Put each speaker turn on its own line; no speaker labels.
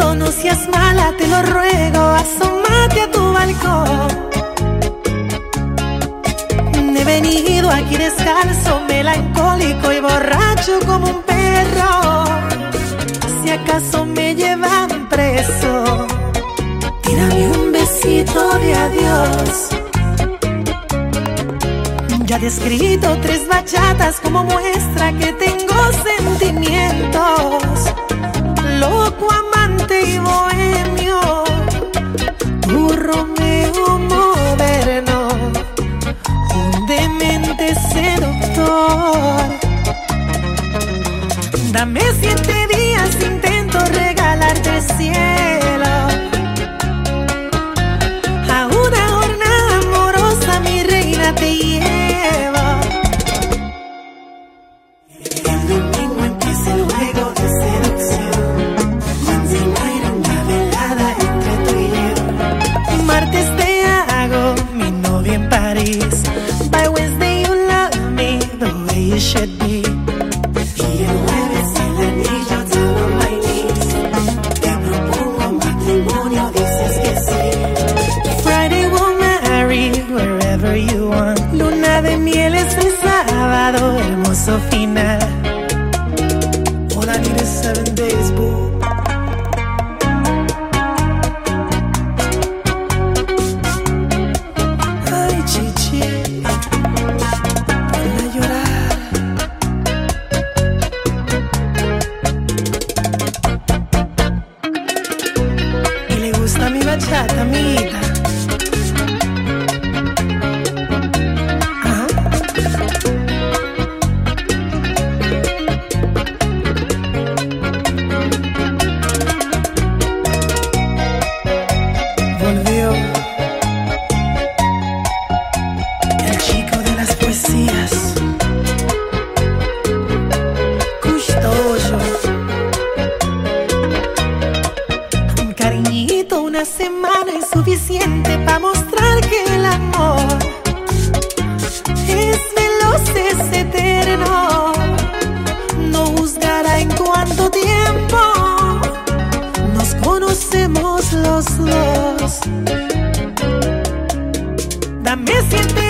no seas mala, te lo ruego, asómate a tu balcón. He venido aquí descalzo, melancólico y borracho como un perro. Si acaso me llevan preso, tírame un besito de adiós. Ya he escrito tres bachatas como muestra que tengo sentimientos loco amante y bohemio. so female All I need is seven days, boo a llorar Y le gusta mi bachata, amita una semana es suficiente para mostrar que el amor es veloz, es eterno. No juzgará en cuánto tiempo nos conocemos los dos. Dame siete